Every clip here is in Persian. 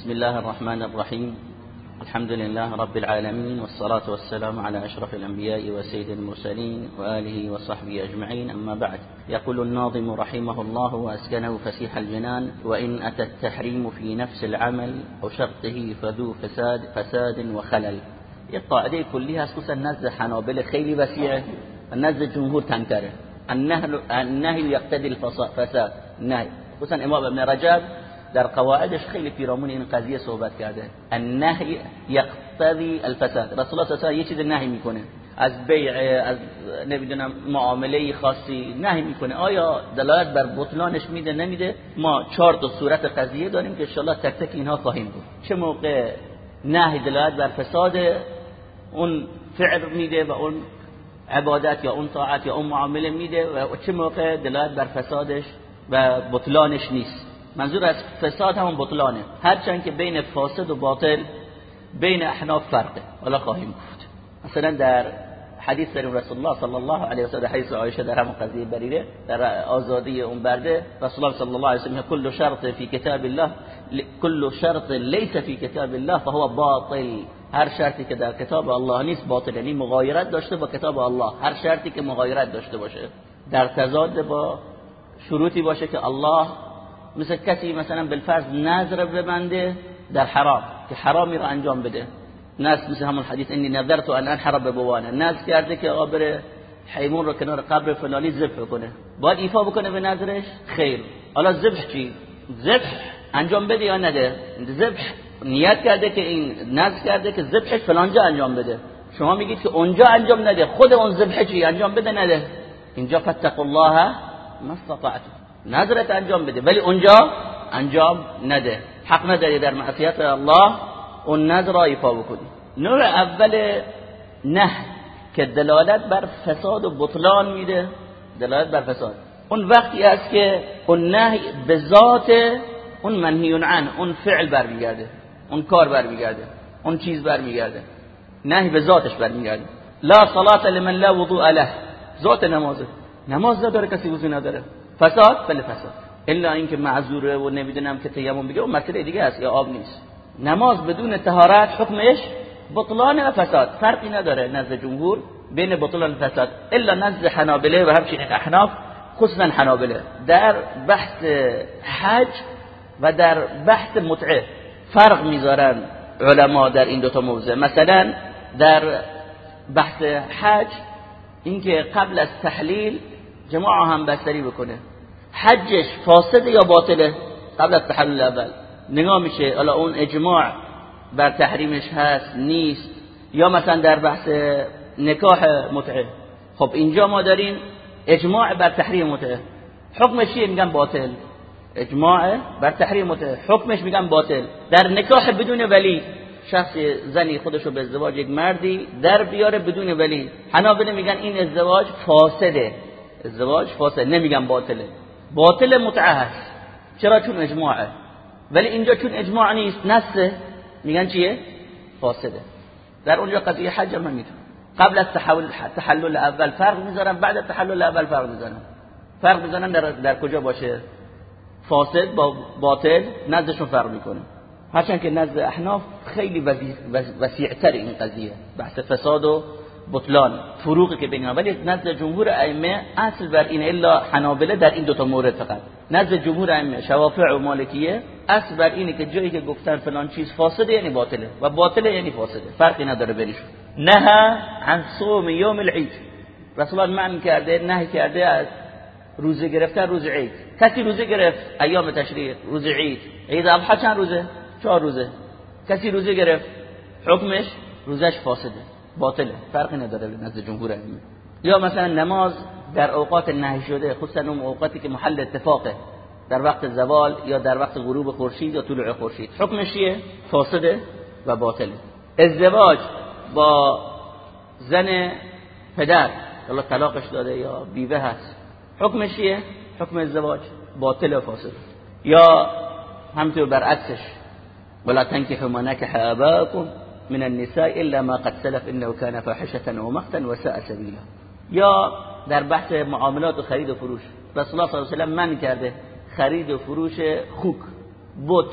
بسم الله الرحمن الرحيم. الحمد لله رب العالمين والصلاة والسلام على أشرف الأنبياء وسيد المرسلين وآله وصحبه أجمعين. أما بعد يقول الناظم رحمه الله وأسكنه فسيح الجنان وإن أتى التحريم في نفس العمل أو شرطه فذو فساد فساد وخلل. یک قاعدة کلی هست خصوصا نزد حنابل خیلی وسیعه نزد جمهور تنگتره النهي يقتضي الفساد. نهي خصوصا إمام ابن رجب در قواعدش خیلی پیرامون این قضیه صحبت کرده. النهی یقتضی الفساد. رسول الله صلی یه چیز نهی می‌کنه. از بیع از نمی‌دونم معامله خاصی نهی می‌کنه. آیا دلالت بر بطلانش میده؟ نمیده. ما چهار تا صورت قضیه داریم که ان تک تک اینها خواهیم بود. چه موقع نهی دلالت بر فساد اون فعل میده و اون عبادت یا اون طاعت یا اون معامله میده و چه موقع دلالت بر فسادش و بطلانش نیست. منظور از فساد همون بطلانه. هرچند که بین فاسد و باطل بین احناف فرقه. حالا خواهیم گفت. مثلا در حدیث داریم رسول الله صلی الله علیه و سلم حدیث عایشه در همون قضیه بریره در آزادی اون برده رسول الله صلی الله علیه و سلم کل شرط فی کتاب الله کل شرط لیس فی کتاب الله فهو باطل. هر شرطی که در کتاب الله نیست باطل. یعنی مغایرت داشته با کتاب الله. هر شرطی که مغایرت داشته باشه در تضاد با شروطی باشه که الله مثل کسی مثلا بالفرض نظر ببنده در حرام که حرامی رو انجام بده. ناس مثل همون حدیث انی نظرت ان انحر ببوانه ناس کرده که آبر حیمون رو کنار قبر فلانی ذبح کنه باید ایفا بکنه به نظرش؟ خیر. حالا ذبح چی؟ ذبح انجام بده یا نده؟ ذبح. نیت کرده که این نظر کرده که ذبحش فلانجا انجام بده. شما میگید که اونجا انجام نده. خود اون ذبح چی؟ انجام بده نده. اینجا فتقوا الله ما استطعتم. نظرت انجام بده. ولی اونجا انجام نده. حق نداری در معصیت الله اون نظر را ایفا بکنی. نوع اول نه که دلالت بر فساد و بطلان میده. دلالت بر فساد. اون وقتی است که اون نهی به ذات اون منهی عن اون فعل برمیگرده. اون کار برمیگرده. اون چیز برمیگرده. نهی به ذاتش برمیگرده. لا صلاه لمن لا وضوء له. ذات نمازه. نماز نداره کسی وضو نداره. فساد بله فساد. الا اینکه معذوره و نمی‌دونم که تیمم بگه اون مسئله دیگه است یا آب نیست. نماز بدون طهارت حکمش بطلان و فساد فرقی نداره نزد جمهور بین بطلان و فساد. الا نزد حنابله و همچنین احناف خصوصا حنابله. در بحث حج و در بحث متعه فرق می‌ذارن علما در این دوتا موضوع مثلا در بحث حج اینکه قبل از تحلیل جماعه هم بستری بکنه. حجش فاسده یا باطله؟ قبل از تحلل اول. نگاه میشه حالا اون اجماع بر تحریمش هست نیست. یا مثلا در بحث نکاح متعه خب اینجا ما داریم اجماع بر تحریم متعه حکمش چیه؟ میگن باطل. اجماع بر تحریم متعه حکمش میگن باطل. در نکاح بدون ولی. شخص زنی خودشو به ازدواج یک مردی در بیاره بدون ولی. حنابله میگن این ازدواج فاسده. ازدواج فاسد نمیگن باطله. باطل متعه هست چرا چون اجماعه؟ ولی اینجا چون اجماع نیست نسه میگن چیه؟ فاسده. در اونجا قضیه حج هم می‌تونه قبل از تحلل اول فرق می‌ذارن بعد تحلل اول فرق می‌ذارن فرق می‌ذارن در, در کجا باشه؟ فاسد با باطل نزدشون فرق می‌کنه. هرچند که نزد احناف خیلی وسیعتر این قضیه. بحث فساد و بطلان فروقی که بین ولی نزد جمهور ائمه اصل بر این الا حنابله در این دو تا مورد فقط. نزد جمهور ائمه شوافع و مالکیه اصل بر اینه که جایی که گفتن فلان چیز فاسده یعنی باطله. و باطله یعنی فاسده. فرقی نداره بینشون. نه عن صوم یوم العید. رسول معنی کرده نه کرده از روزه گرفتن روز عید. کسی روزه گرفت؟ ایام تشریق روز عید. عید اضحی چند روزه؟ چهار روزه. کسی روزه گرفت؟ حکمش روزش فاسده. باطله فرقی نداره نزد جمهور علمی یا مثلا نماز در اوقات نهی شده خصوصا اون اوقاتی که محل اتفاقه. در وقت زوال یا در وقت غروب خورشید یا طلوع خورشید. حکمش چیه؟ فاسده و باطله. ازدواج با زن پدر الله طلاقش داده یا بیوه هست. حکمش چیه؟ حکم ازدواج باطل و فاسد. یا همطور برعکسش. ولا تنكحوا ما نكح آباؤكم من النساء الا ما قد سلف انه كان فاحشه ومقتا وساء سبيلا. یا در بحث معاملات و خرید و فروش. رسول الله صلی الله علیه و من کرده؟ خرید و فروش خوک بوت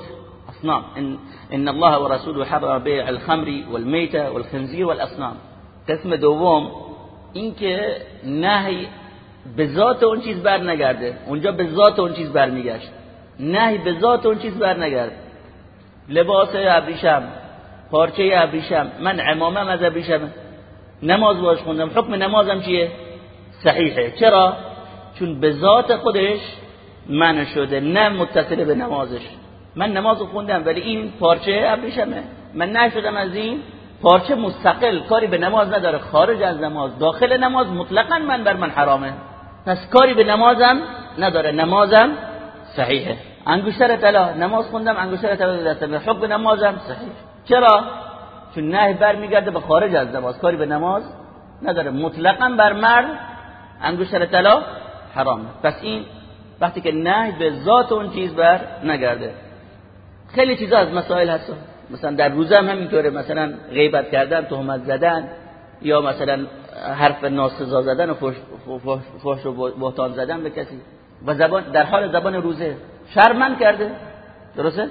اصنام. ان, إن الله و رسوله حرم بیع الخمر والمیت والخنزیر والاصنام قسم دوم اینکه نهی به ذات اون چیز بر نگرده اونجا به ذات اون چیز برمیگشت. نهی به ذات اون چیز بر نگرد لباس ابریشم پارچه ابریشم. من عمامم از ابریشم. نماز باش خوندم. حکم نمازم چیه؟ صحیحه. چرا؟ چون به ذات خودش من شده نه متصل به نمازش. من نماز خوندم ولی این پارچه ابریشمه. من نشدم از این پارچه مستقل. کاری به نماز نداره. خارج از نماز. داخل نماز مطلقا من بر من حرامه. پس کاری به نمازم نداره. نمازم صحیحه. انگشتر طلا. نماز خوندم انگشتر طلا دستم حکم نمازم صحیح. چرا؟ چون نهی برمیگرده به خارج از نماز کاری به نماز نداره. مطلقا بر مرد انگشتر طلا حرامه پس این وقتی که نهی به ذات اون چیز بر نگرده. خیلی چیزا از مسائل هست. مثلا در روزه هم همینطوره. مثلا غیبت کردن تهمت زدن یا مثلا حرف ناسزا زدن و فحش و بهتان زدن به کسی. و زبان در حال زبان روزه. شرمند کرده. درسته؟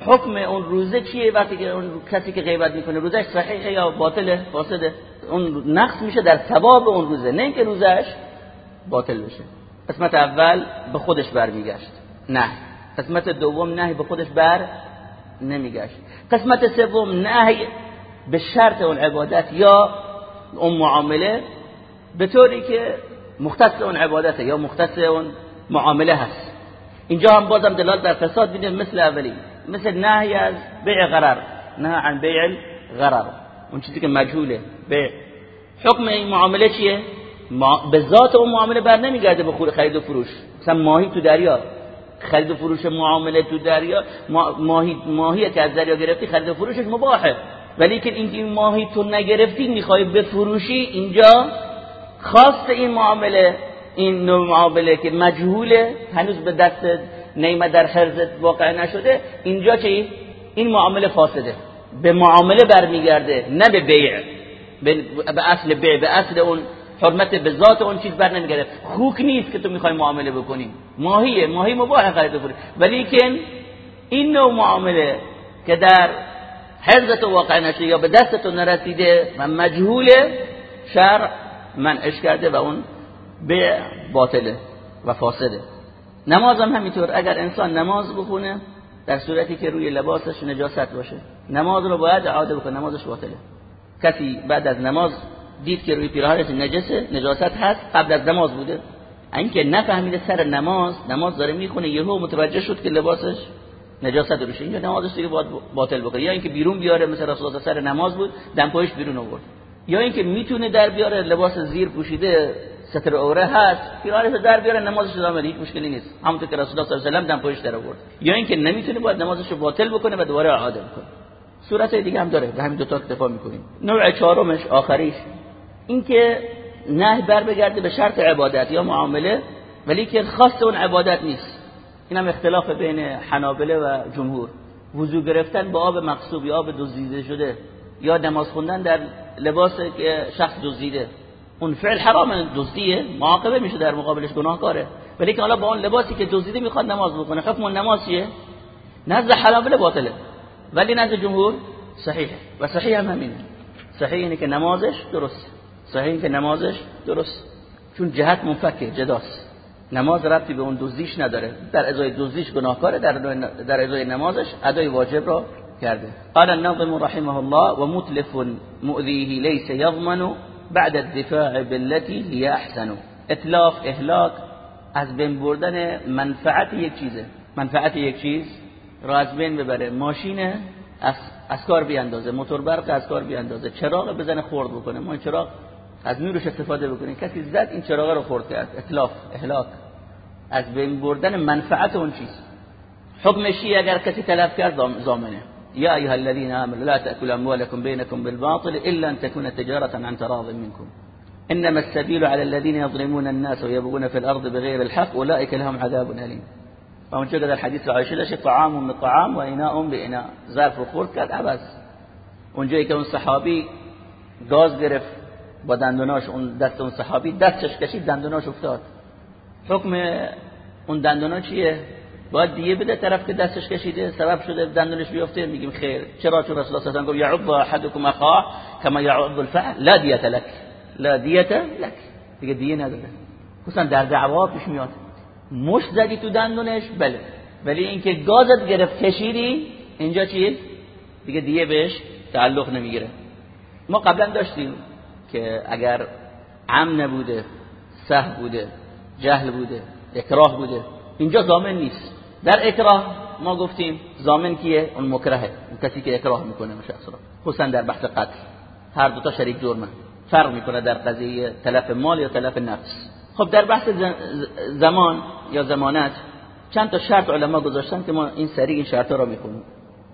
حکم اون روزه چیه وقتی که اون کسی که غیبت می‌کنه؟ روزش صحیحه یا باطله؟ فاسده. اون نقص میشه در ثواب اون روزه نه اینکه روزش باطل بشه. قسمت اول به خودش برمیگشت. نه. قسمت دوم نه به خودش بر نمیگشت. قسمت سوم نه به شرط اون عبادت یا اون معامله به طوری که مختص اون عبادته یا مختص اون معامله هست. اینجا هم بازم دلالت در فساد میده مثل اولی. مثل نهی از بیع غرر. نه عن بیع غرر اون چیزی که مجهوله. بیع. حکم این معامله چیه؟ به ذات اون معامله بر نمیگرده به خود خرید و فروش. مثلا ماهی تو دریا. خرید و فروش معامله تو دریا. ماهی ماهی که از دریا گرفتی خرید و فروشش مباحه. ولی که این ماهی تو نگرفتی می‌خوای بفروشی اینجا خواست این معامله این نوع معامله که مجهوله هنوز به دست نیمه در حرزت واقع نشده اینجا چی؟ این معامله فاسده. به معامله برمیگرده نه به بیع. به اصل بیع به اصل اون حرمت به ذات اون چیز بر نمیگرده. خوک نیست که تو می‌خوای معامله بکنی. ماهیه ماهی مباح خرید بکنی ولی که این نوع معامله که در حرزت واقع نشده یا به دستتون نرسیده و مجهوله شرع منعش کرده و اون به باطله و فاسده. نماز هم همینطور. اگر انسان نماز بخونه در صورتی که روی لباسش نجاست باشه. نماز رو باید اعاده بکنه. نمازش باطله. کسی بعد از نماز دید که روی پیراهنش نجسه نجاست هست قبل از نماز بوده. اینکه نفهمیده سر نماز نماز داره می‌خونه یهو متوجه شد که لباسش نجاست روشه. اینجا نمازش دیگه باید باطل بکنه. یا اینکه بیرون بیاره مثل رسول سر نماز بود دمپایش بیرون آورد. یا اینکه می‌تونه در بیاره لباس زیر پوشیده ستر اوره هست. پیراهنش در بیاره نمازش ادامه هیچ مشکلی نیست. همونطور که رسول الله صلی الله علیه و آله دم پشت در آورد. یا اینکه نمی‌تونه باید نمازش رو باطل بکنه و دوباره اعاده بکنه. صورت دیگه هم داره. به همین دو تا اکتفا می‌کنیم. نوع چهارمش آخریش. اینکه نه بر بگرده به شرط عبادت یا معامله ولی که خاص اون عبادت نیست. این هم اختلاف بین حنابله و جمهور. وضو گرفتن با آب مقصوب یا آب دزدیده شده یا نماز خوندن در لباس که شخص دزدیده. اون فعل حرام دزدیه معاقبه میشه در مقابلش گناهکاره. ولی که حالا با اون لباسی که دزدیده می‌خواد نماز بکنه حکم اون نماز چیه نزد حنابله باطله. ولی نزد جمهور صحیحه. و صحیح هم همینه. صحیح اینه که نمازش درست. صحیح که نمازش درست. چون جهت منفکه جداست. نماز ربطی به اون دزدیش نداره. در ازای دزدیش گناهکاره در در ازای نمازش ادای واجب را کرده. قال الناظم رحمه الله ومتلف مؤذيه ليس يضمن بعد الدفاع بالتي هي احسن. اطلاق اهلاك از بین بردن منفعت یک چیزه. منفعت یک چیز را از بین ببره. ماشین از, از کار بیاندازه. موتور برق از کار بیاندازه. چراغ بزنه خورد بکنه. ما چراغ از نورش استفاده بکنیم. کسی زد این چراغ رو خورد کرد. اطلاف اهلاک. از بین بردن منفعت اون چیز. حکمشی اگر کسی تلف کرد زامنه. یا ایها الذين آمنوا لا تأكلوا أموالكم بينكم بالباطل إلا أن تكون تجارة عن تراض منكم. إنما السبيل على الذين يظلمون الناس ويبغون في الأرض بغير الحق أولئك لهم عذاب و اونجا در حدیث عایشه داشت طعام من طعام و اناء بإناء. ظرف رو خورد کرد عبس اونجایی که اون صحابی گاز گرفت با دندوناش اون دست اون صحابی دستش دندوناش افتاد. حکم اون دندونا باید دیگه بده طرف که دستش کشیده سبب شده دندونش بیفته میگیم خیر. چرا؟ چون رسول الله صلی الله علیه و گفت یعض احدکم اخاه کما یعض الفعل لا دیت لك لا دیت لك دیگه دیه نداره. خصوصا در دعوا پیش میاد. مش زدی تو دندونش؟ بله. ولی اینکه گازت گرفت کشیدی اینجا چیه دیگه دیه بهش تعلق نمی‌گیره. ما قبلا داشتیم که اگر عم نبوده سه بوده جهل بوده اکراه بوده اینجا ضامن نیست. در اکراه ما گفتیم ضامن کیه؟ اون مکرهه. اون کسی که اکراه می‌کنه اون شخص را. خصوصا در بحث قتل. هر دو تا شریک جرمه فرق می‌کنه در قضیه تلف مال یا تلف نفس. خب در بحث زمان یا زمانت چند تا شرط علما گذاشتن که ما این سریع این شرط را می‌خونیم.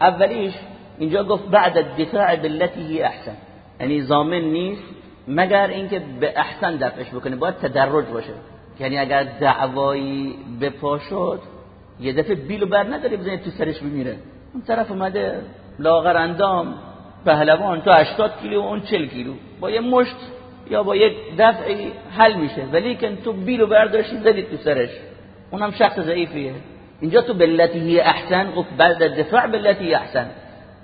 اولیش اینجا گفت بعد الدفاع هي احسن. یعنی ضامن نیست مگر اینکه به احسن دفعش بکنه. باید تدرج باشه. یعنی اگر دعوایی به شد یه دفعه بیلو بر نداری بزنید تو سرش بمیره. اون طرف اومده لاغر اندام پهلوان تو 80 کیلو و اون 40 کیلو. با یه مشت یا با یک دفعی حل میشه. ولی که تو بیلو برداشتی زدید تو سرش. اونم شخص ضعیفیه. اینجا تو بلتی احسن گفت بعد دفاع بلتی احسن.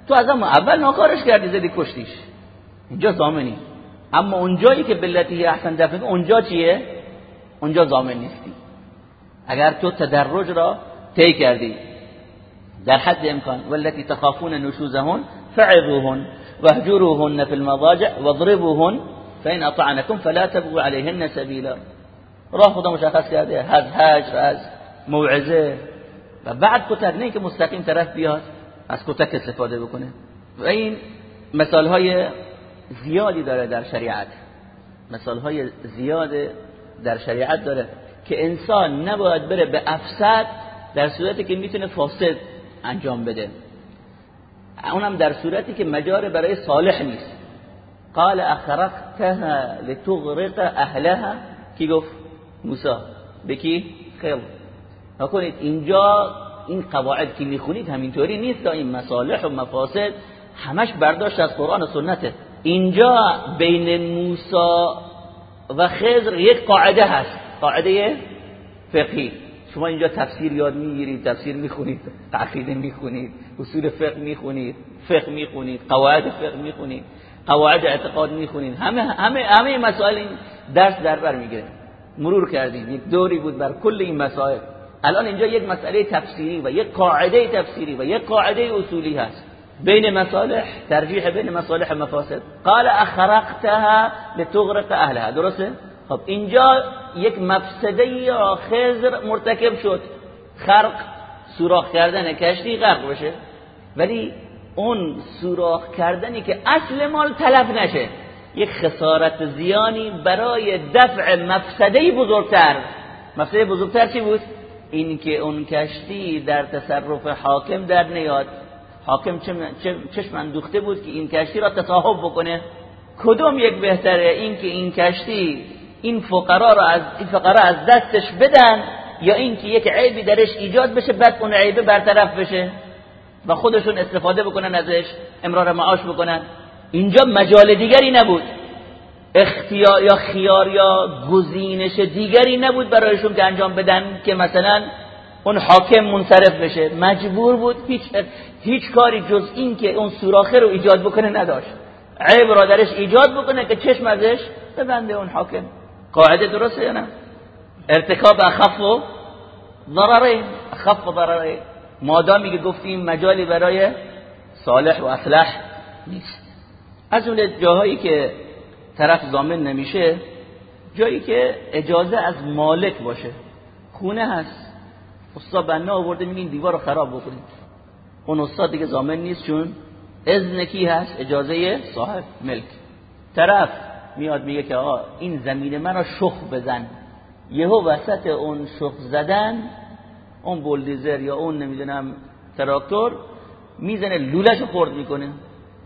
تو از اما اول ناکارش کردی زدی کشتیش. اینجا زامنی اما اونجایی که بلتی احسن دفعه اونجا چیه؟ اونجا زامن نیستی. اگر تو تدرج را طی کردی. در حد امکان. والتي تخافون نشوزهن فعظوهن واهجروهن في المضاجع واضربوهن فإن أطعنكم فلا تبغوا عليهن سبيلا راه خدا مشخص کرده. از هجر از موعظه. و بعد کتک نه که مستقیم طرف بیاد از کتک استفاده بکنه. و این مثال های زیادی داره در شریعت. مثال های زیاد در شریعت داره که انسان نباید بره به افسد در صورتی که می‌تونه فاسد انجام بده. اونم در صورتی که مجار برای صالح نیست. قال اخرقتها لتغرق اهلها. کی گفت؟ موسی. به کی؟ خیر نکنید اینجا این قواعد که می‌خونید همینطوری نیست. این مصالح و مفاسد همش برداشت از قرآن و سنته. اینجا بین موسی و خضر یک قاعده هست. قاعده فقهی. شما اینجا تفسیر یاد می‌گیرید تفسیر می‌خونید عقیده می‌خونید اصول فقه می‌خونید فقه می‌خونید قواعد فقه می‌خونید قواعد اعتقاد می‌خونید همه همه همه مسائل این درس در بر می‌گیره. مرور کردیم یک دوری بود بر کل این مسائل. الان اینجا یک مسئله تفسیری و یک قاعده تفسیری و یک قاعده اصولی هست. بین مصالح ترجیح بین مصالح مفاسد. قال اخرقتها لتغرق اهلها. درسته؟ خب اینجا یک مفسده خزر مرتکب شد. خرق سوراخ کردن کشتی غرق بشه ولی اون سوراخ کردنی که اصل مال تلف نشه. یک خسارت زیانی برای دفع مفسده بزرگتر. مفسده بزرگتر چی بود؟ این که اون کشتی در تصرف حاکم در نیاد. حاکم چشم اندوخته بود که این کشتی را تصاحب بکنه؟ کدوم یک بهتره؟ این که این کشتی این فقرا را از این فقرا از دستش بدن یا اینکه یک عیبی درش ایجاد بشه بعد اون عیبه برطرف بشه و خودشون استفاده بکنن ازش امرار معاش بکنن. اینجا مجال دیگری نبود. اختیار یا خیار یا گزینش دیگری نبود برایشون که انجام بدن که مثلا اون حاکم منصرف بشه. مجبور بود هیچ هیچ کاری جز این که اون سوراخه رو ایجاد بکنه نداشت. عیب را درش ایجاد بکنه که چشم ازش ببنده اون حاکم. قاعده درسته یا نه؟ ارتکاب اخف و ضرره. اخف و ضرره. مادامی که گفتیم مجالی برای صالح و اصلح نیست. از اون جاهایی که طرف زامن نمیشه جایی که اجازه از مالک باشه. خونه هست. استاد بنا آورده میگین دیوار رو خراب بکنید. اون استاد دیگه زامن نیست چون اذن کی هست؟ اجازه صاحب ملک. طرف میاد میگه که آقا این زمین من رو شخ بزن. یهو وسط اون شخ زدن اون بولدیزر یا اون نمی‌دونم تراکتور می‌زنه لولش خورد می‌کنه.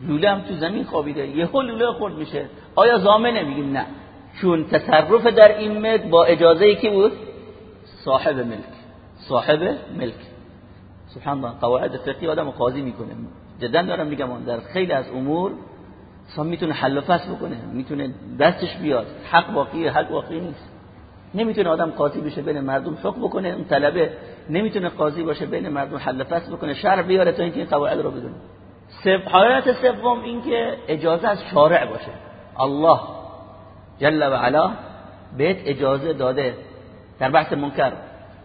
لوله هم تو زمین خوابیده. یهو لوله خورد میشه. آیا زامنه؟ میگیم نه. چون تصرف در این ملک با اجازه کی بود؟ صاحب ملک. صاحب ملک. سبحان الله. قواعد فقهی آدم قاضی می‌کنه. جدا دارم میگم در خیلی از امور انسان می‌تونه حل و فصل بکنه می‌تونه دستش بیاد. حق باقی حق باقی نیست. نمی‌تونه آدم قاضی بشه بین مردم حکم بکنه اون طلبه نمی‌تونه قاضی باشه بین مردم حل فصل بکنه. شرع بیاره تا اینکه این قواعد رو بدونه. حالت سوم اینکه اجازه از شارع باشه. الله جل و علا بهت اجازه داده در بحث منکر.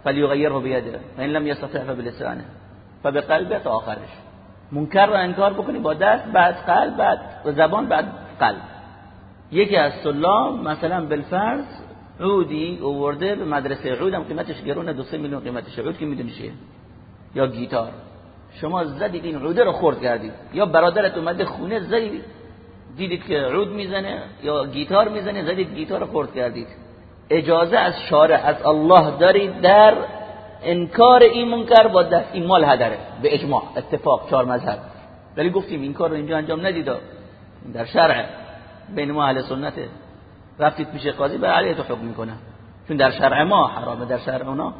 فلیغیره بیده. فان لم یستطع فبلسانه. فبقلبه تا آخرش. منکر رو انکار بکنی با دست بعد قلب بعد زبان بعد قلب. یکی از طلاب مثلا بالفرض عودی اوورده به مدرسه عود هم قیمتش گرونه دو سه میلیون قیمتش عود که می‌دونی چیه؟ یا گیتار. شما زدید این عوده رو خورد کردید. یا برادرت اومده خونه زدید دیدید که عود می‌زنه یا گیتار می‌زنه زدید گیتار رو خورد کردید. اجازه از شارع از الله دارید در انکار این منکر با دست این مال هدره. به اجماع. اتفاق. چهار مذهب. ولی گفتیم این کار رو اینجا انجام ندید در شرع. بین ما اهل سنته رفتید پیش قاضی به علیه تو حکم می‌کنه. چون در شرع ما حرامه در شرع اونا.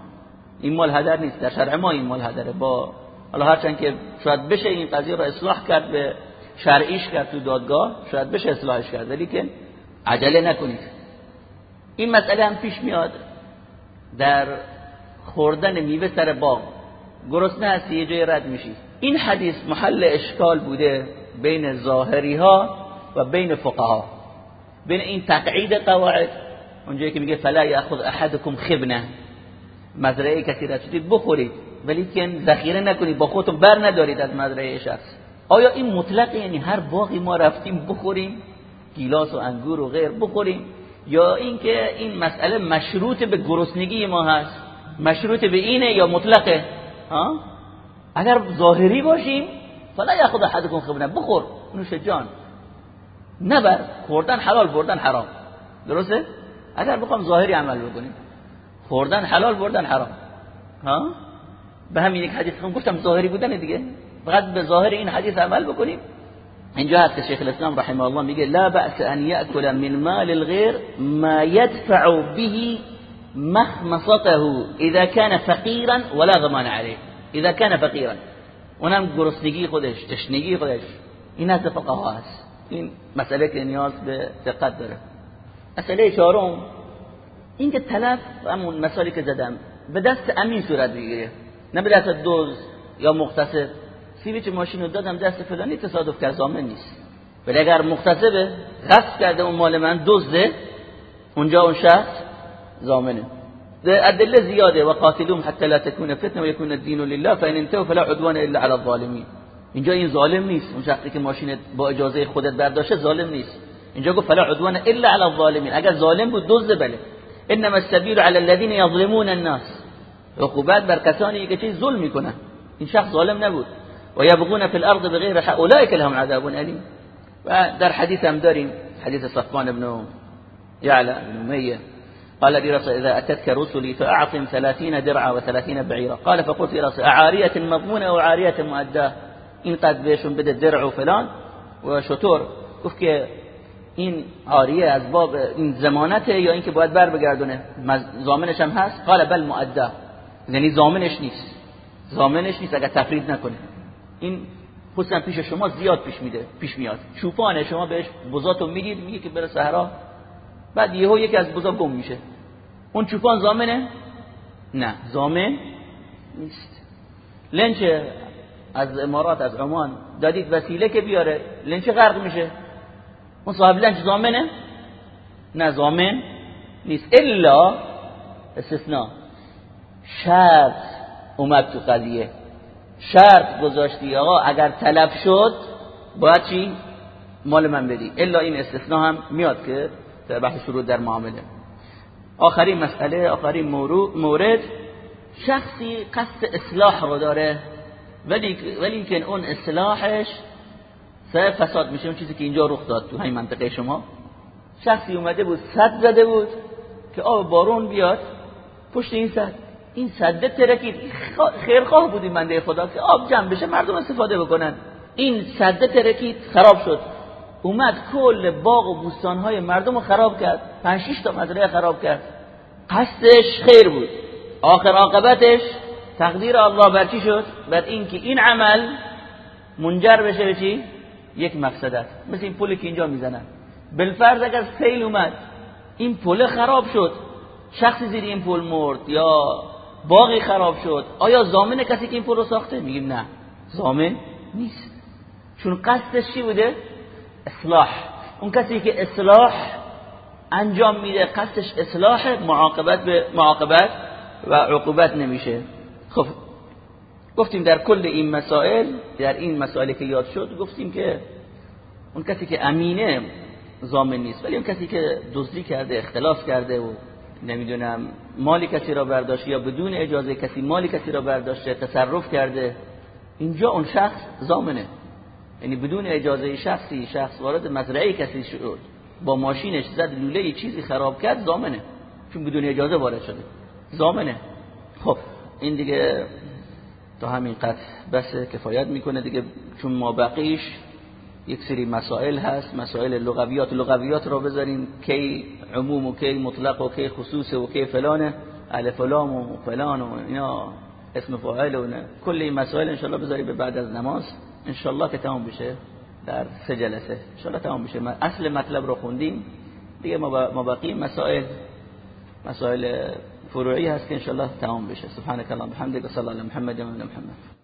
این مال هدر نیست. در شرع ما این مال هدره. با حالا هرچند که شاید بشه این قضیه رو اصلاح کرد به شرعیش کرد تو دادگاه شاید بشه اصلاحش کرد. ولی که عجله نکنید. این مسئله هم پیش میاد. در خوردن میوه سر باغ. گرسنه هستی یه جای رد میشی. این حدیث محل اشکال بوده بین ظاهری ها و بین فقها. بین این تقعید قواعد اونجایی که میگه فلا یاخذ احدکم خبنه. مزرعه کسی را چیزید بخورید ولی که ذخیره نکنید با خودتون بر ندارید از مزرعه شخص. آیا این مطلق یعنی هر باقی ما رفتیم بخوریم گیلاس و انگور و غیر بخوریم؟ یا اینکه این مسئله مشروط به گرسنگی ما هست؟ مشروط به اینه یا مطلقه؟ ها؟ اگر ظاهری باشیم فلا یاخذ احدکم خبنه بخور. نوش جان. نبر. خوردن حلال بردن حرام. درسته؟ اگر بخوام ظاهری عمل بکنیم. خوردن حلال بردن حرام. ها؟ به همین یک حدیث هم گفتم ظاهری بودن دیگه. فقط به ظاهر این حدیث عمل بکنیم. اینجا هست که شیخ الاسلام رحمه الله میگه لا بأس ان یأکل من مال الغیر ما يدفع به مخمصته اذا كان فقيرا ولا ضمان عليه. اذا كان فقيرا. اونم گرسنگی خودش تشنگی خودش. این از فقها هست این مسئله که نیاز به دقت داره. مسئله چهارم این که طلب همون مثالی که زدم به دست امین صورت بگیره. نه به دست دوز یا مختصر. سیویچ ماشین رو دادم دست فلانی تصادف کرد زامن نیست. ولی اگر مختصبه غصب کرده اون مال من دزده اونجا اون شخص زامنه. ادله زیاده و قاتلوم حتی لا تكون فتنة و يكون الدين لله فإن انتهوا فلا عدوان إلا على الظالمين. اینجا این ظالم نیست. اون شخصی که ماشین با اجازه خودت برداشته ظالم نیست. اینجا گفت فلا عدوان إلا على الظالمين. اگر ظالم بود دزد بله. إنما السبيل على الذين يظلمون الناس. عقوبت بر کسانی که چیز ظلم میکنن. این شخص ظالم نبود. و یبغون فی الأرض بغیر حق. اولئک لهم عذاب الیم و در حدیث هم داریم. حدیث صفوان بن يعلى بن امیه. قال لي إذا أتتك رسلي فأعطم ثلاثين درعا وثلاثين بعيرا. قال فقلت رسول أعارية مضمونة أو عارية مؤداه این قد بهشون بده درع فلان و شطور گفت این عاریه از باب این زمانته یا اینکه باید بر بگردونه زامنش هم هست؟ قال بل مؤدا یعنی زامنش نیست. زامنش نیست اگر تفرید نکنه. این حسن پیش شما زیاد پیش میده پیش میاد. چوپانه شما بهش بزاتو می‌دید میگه که بره صحرا. بعد یهو یکی از بزا گم میشه. اون چوپان زامنه؟ نه زامن نیست. لنچ از امارات از عمان. دادید وسیله که بیاره. لنچ غرق میشه. اون صاحب لنچ زامنه؟ نه زامن نیست. الا استثناء. شرط اومد تو قضیه. شرط گذاشتی آقا اگر طلب شد باید چی؟ مال من بدی. الا این استثناء هم میاد که بحث شروع در معامله. آخرین مسئله آخرین مورد شخصی قصد اصلاح رو داره. ولی ولی که اون اصلاحش سه فساد میشه اون چیزی که اینجا رخ داد تو همین منطقه شما. شخصی اومده بود صد زده بود که آب بارون بیاد پشت این صد. این صده ترکید خیرخواه بودی منده خدا که آب جمع بشه مردم استفاده بکنن. این صده ترکید خراب شد. اومد کل باغ و بوستانهای مردم رو خراب کرد. پنج تا مزرعه خراب کرد. قصدش خیر بود. آخر عاقبتش تقدیر الله بر چی شد؟ بر اینکه این عمل منجر بشه به چی؟ یک مقصد است. مثل این پلی که اینجا می‌زنن. بالفرض اگر سیل اومد این پل خراب شد. شخصی زیر این پل مرد یا باقی خراب شد آیا زامن کسی که این پل رو ساخته؟ میگیم نه. زامن نیست. چون قصدش چی بوده؟ اصلاح. اون کسی که اصلاح انجام میده قصدش اصلاح معاقبت به معاقبت و عقوبت نمیشه. خب گفتیم در کل این مسائل در این مسائلی که یاد شد گفتیم که اون کسی که امینه زامن نیست ولی اون کسی که دزدی کرده اختلاس کرده و نمی‌دونم مالی کسی را برداشت یا بدون اجازه کسی مالی کسی را برداشته تصرف کرده اینجا اون شخص زامنه یعنی بدون اجازه شخصی شخص وارد مزرعه کسی شد با ماشینش زد لوله چیزی خراب کرد زامنه. چون بدون اجازه وارد شده. زامنه. خب این دیگه تا همین قطع بس کفایت می‌کنه دیگه. چون ما بقیش یک سری مسائل هست مسائل لغویات لغویات رو بذارین کی عموم و کی مطلق و کی خصوص و کی فلانه. الف و فلان و اینا اسم فاعل و کل این مسائل انشالله بذاری به بعد از نماز. انشالله که تمام بشه در سه جلسه. انشالله تمام بشه. اصل مطلب رو خوندیم. دیگه ما بقی مسائل مسائل فروعی هست که انشالله تمام بشه. سبحانك اللهم وبحمدك صلی الله علی محمد و محمد.